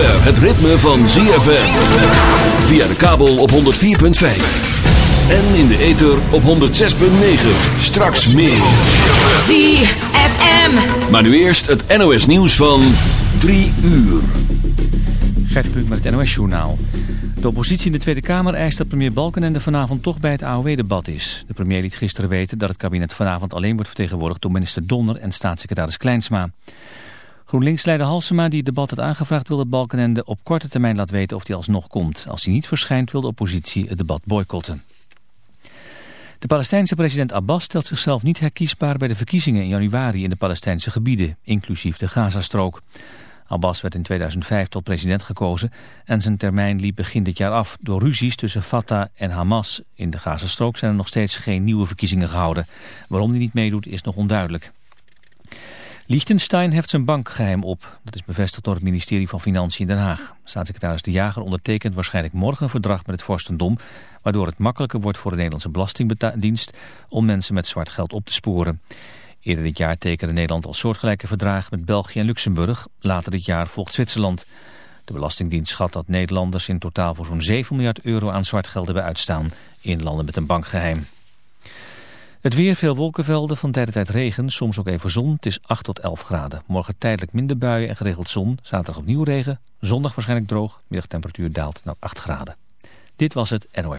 zover het ritme van ZFM. Via de kabel op 104.5. En in de ether op 106.9. Straks meer. ZFM. Maar nu eerst het NOS nieuws van 3 uur. Gert Kluk met het NOS-journaal. De oppositie in de Tweede Kamer eist dat premier Balkenende vanavond toch bij het AOW-debat is. De premier liet gisteren weten dat het kabinet vanavond alleen wordt vertegenwoordigd door minister Donner en staatssecretaris Kleinsma. GroenLinks-leider Halsema, die het debat had aangevraagd, wil dat Balkenende op korte termijn laat weten of hij alsnog komt. Als hij niet verschijnt, wil de oppositie het debat boycotten. De Palestijnse president Abbas stelt zichzelf niet herkiesbaar bij de verkiezingen in januari in de Palestijnse gebieden, inclusief de Gazastrook. Abbas werd in 2005 tot president gekozen en zijn termijn liep begin dit jaar af. Door ruzies tussen Fatah en Hamas in de Gazastrook zijn er nog steeds geen nieuwe verkiezingen gehouden. Waarom hij niet meedoet is nog onduidelijk. Liechtenstein heft zijn bankgeheim op. Dat is bevestigd door het ministerie van Financiën in Den Haag. Staatssecretaris De Jager ondertekent waarschijnlijk morgen een verdrag met het vorstendom... waardoor het makkelijker wordt voor de Nederlandse Belastingdienst... om mensen met zwart geld op te sporen. Eerder dit jaar tekende Nederland al soortgelijke verdragen met België en Luxemburg. Later dit jaar volgt Zwitserland. De Belastingdienst schat dat Nederlanders in totaal voor zo'n 7 miljard euro aan zwart geld hebben uitstaan... in landen met een bankgeheim. Het weer, veel wolkenvelden, van tijd tot tijd regen, soms ook even zon. Het is 8 tot 11 graden. Morgen tijdelijk minder buien en geregeld zon. Zaterdag opnieuw regen. Zondag waarschijnlijk droog. Middagtemperatuur daalt naar 8 graden. Dit was het NOR.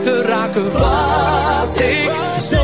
kwijt te raken wat ik.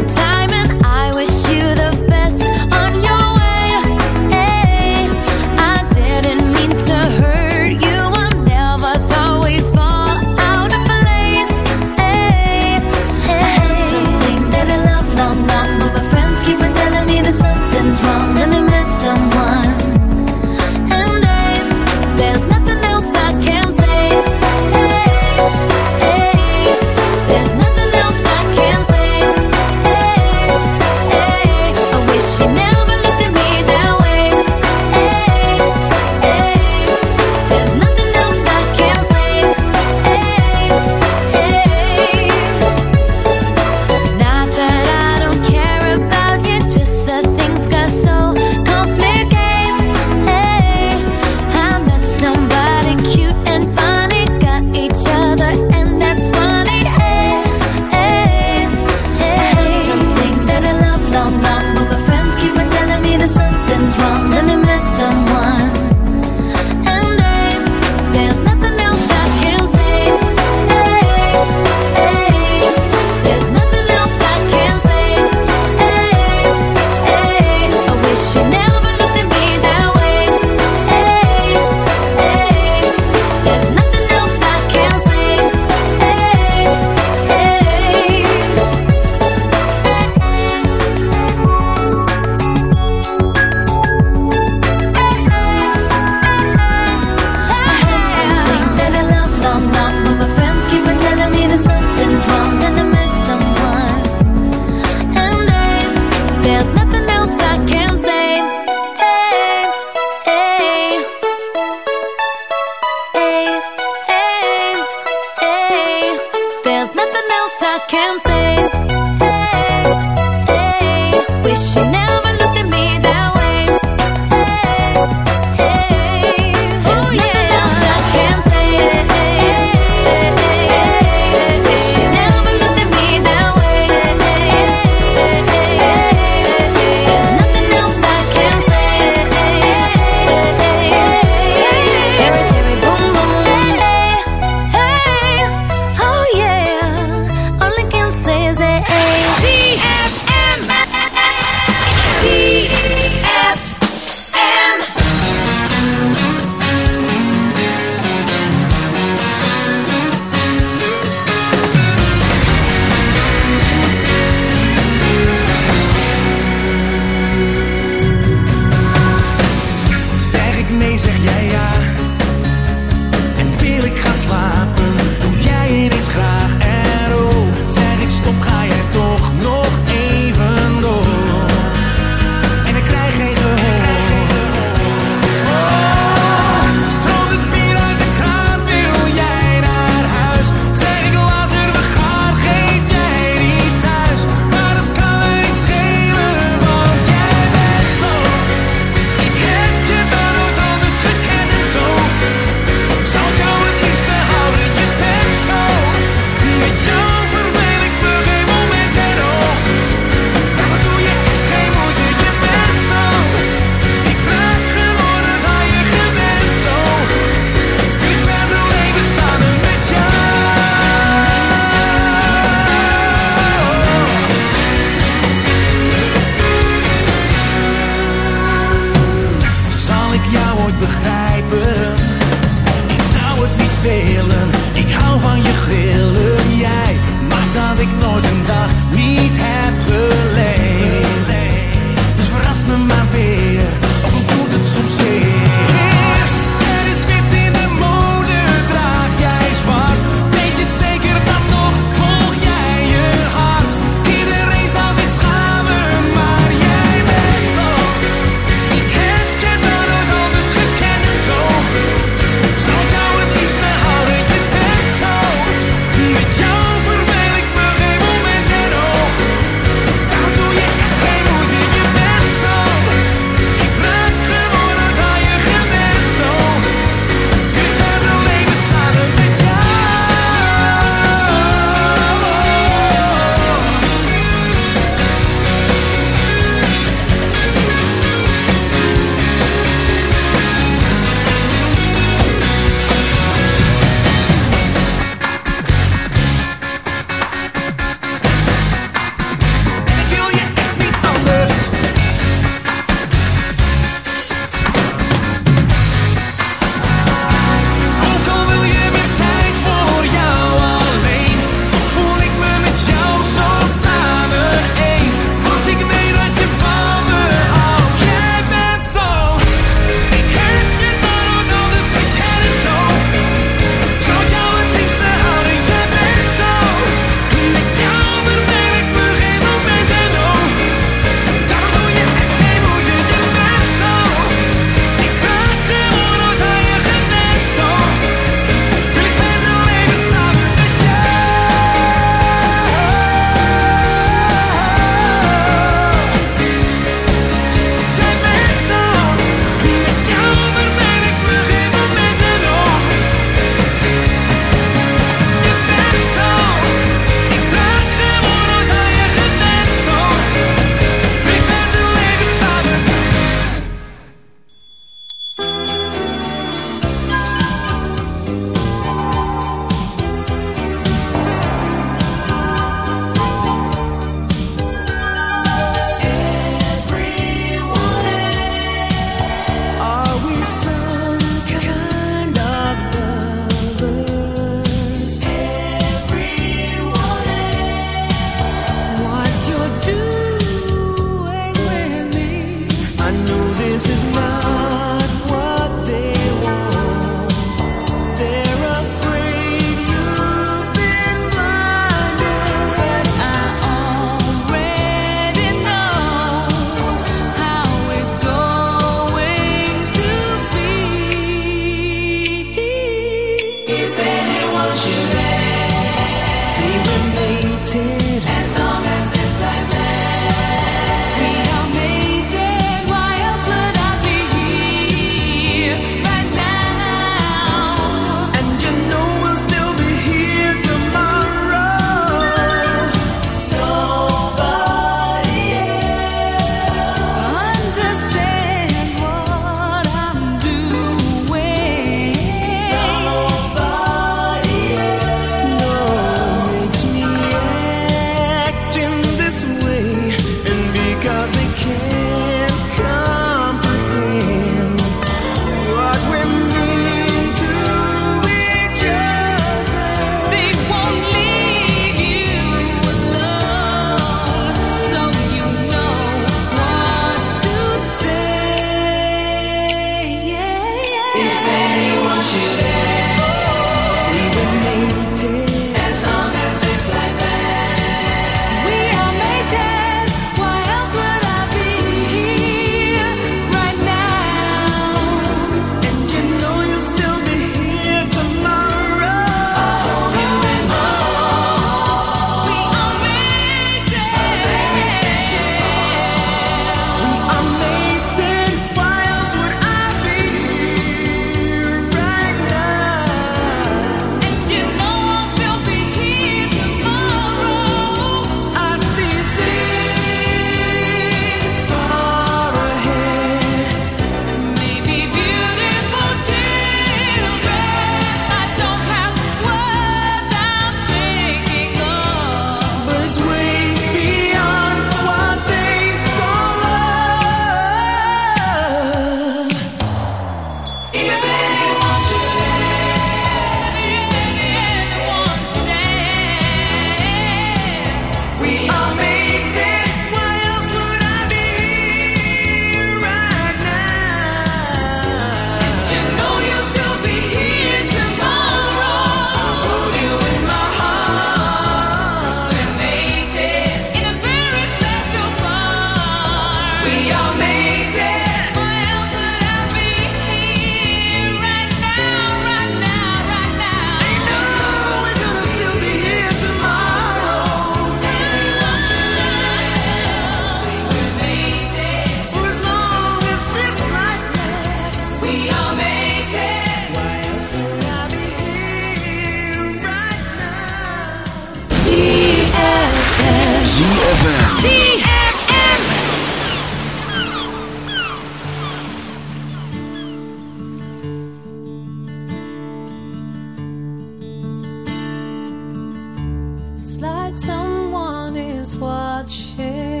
It's like someone is watching,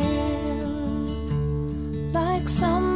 like someone.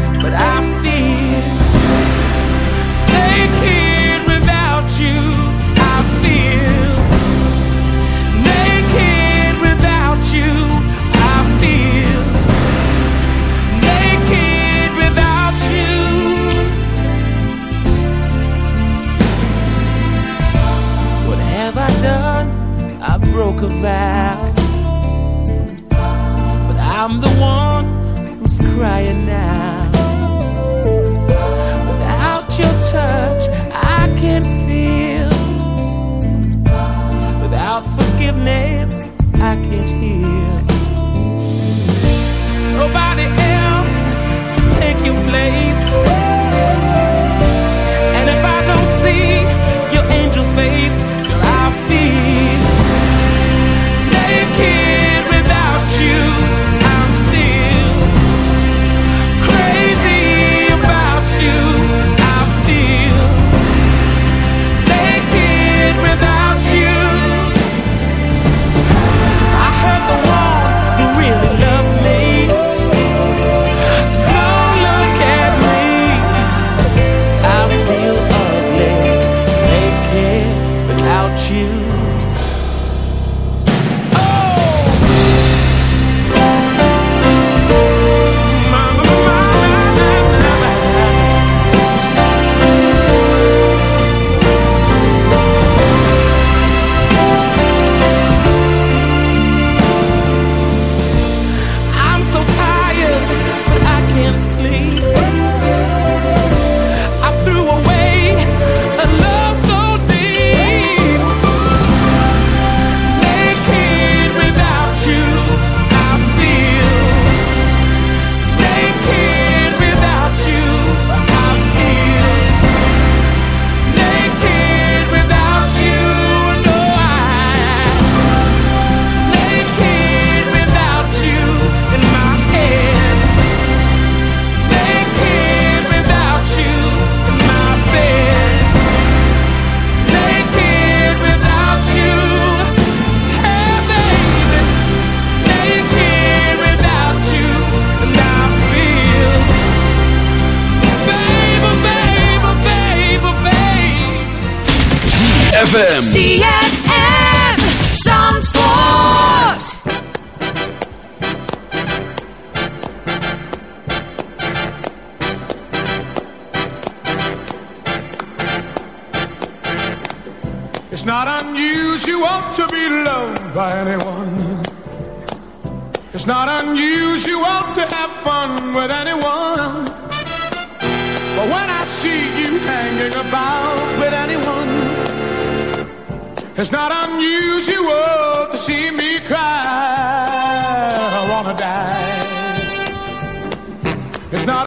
but I fear naked without you. I feel naked without you. I feel naked without you. What have I done? I broke a vow, but I'm the one who's crying you play.